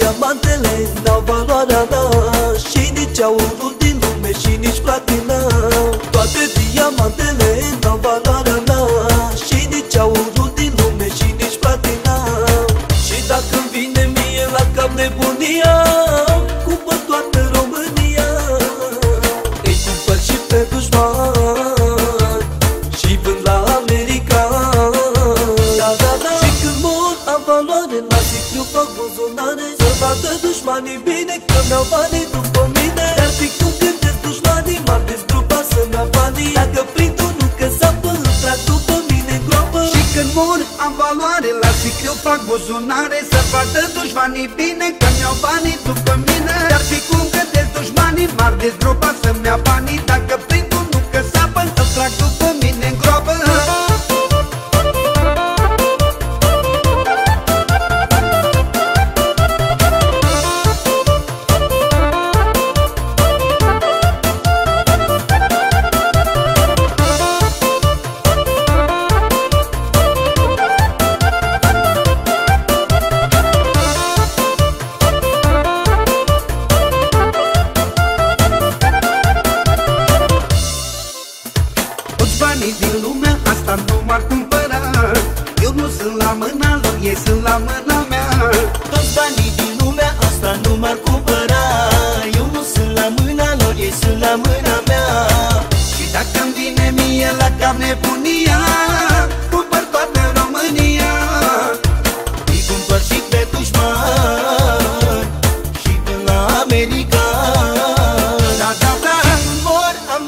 Toate diamantele n-au valoarea mea. Și nici aurul din lume și nici platina Toate diamantele n-au valoarea mea. Și nici aurul din lume și nici platina Și dacă îmi vine mie la cap nebunia Cumpăr toată România? Îi cumpăr și pe dușman Și vând la America. Da, da, da. Și când mor am valoare La sicriu fac buzunare Să vadă dușmanii bine Că mi-au banii după mine. Dar fi cum gândesc dușmanii M-ar dezgrupa să-mi ia banii? Dacă prind unul că sapă Îl trag după mine în groapă. Și când mor am valoare La sicriu fac buzunare. Să vadă dușmanii bine Că mi-au banii după mine. Dar fi cum gândesc dușmanii M-ar dezgropa banii din lumea asta nu m-ar cumpăra. Eu nu sunt la mâna lor, ei sunt la mâna mea. Toți banii din lumea asta nu m-ar cumpăra. Eu nu sunt la mâna lor, ei sunt la mâna mea. Și dacă îmi vine mie la cap nebunia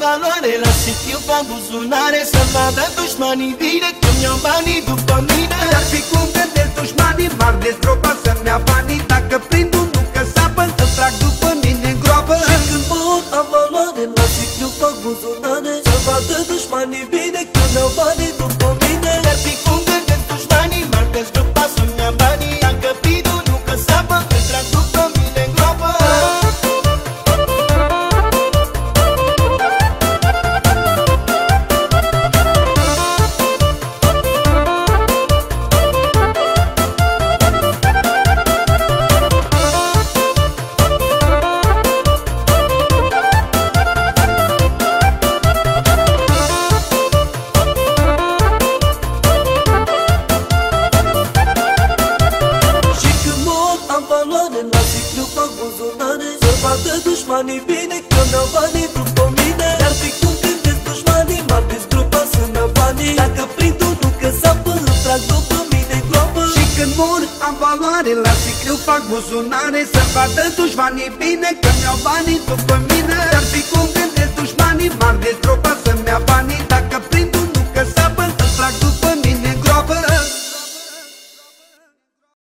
valoare La sitiu fac buzunare Să vadă dușmanii bine Că mi-au banii după mine. Dar fi cum gândesc dușmanii M-ar dezgropa să-mi ia banii Dacă prind unul că sapă Să trag după mine în groapă. Și când mor am valoare La sitiu fac buzunare Să vadă dușmanii fac buzunare Să vadă dușmanii bine Că mi-au banii după mine. Dar fi cum gândesc dușmanii M-ar dezgrupa să-mi iau banii. Dacă prind unul că sapă Îl trag după mine în groapă. Și când mor am valoare La sicriu fac buzunare Să vadă dușmanii bine Că mi-au banii după mine. Dar fi cum gândesc dușmanii M-ar dezgropa să-mi ia banii. Dacă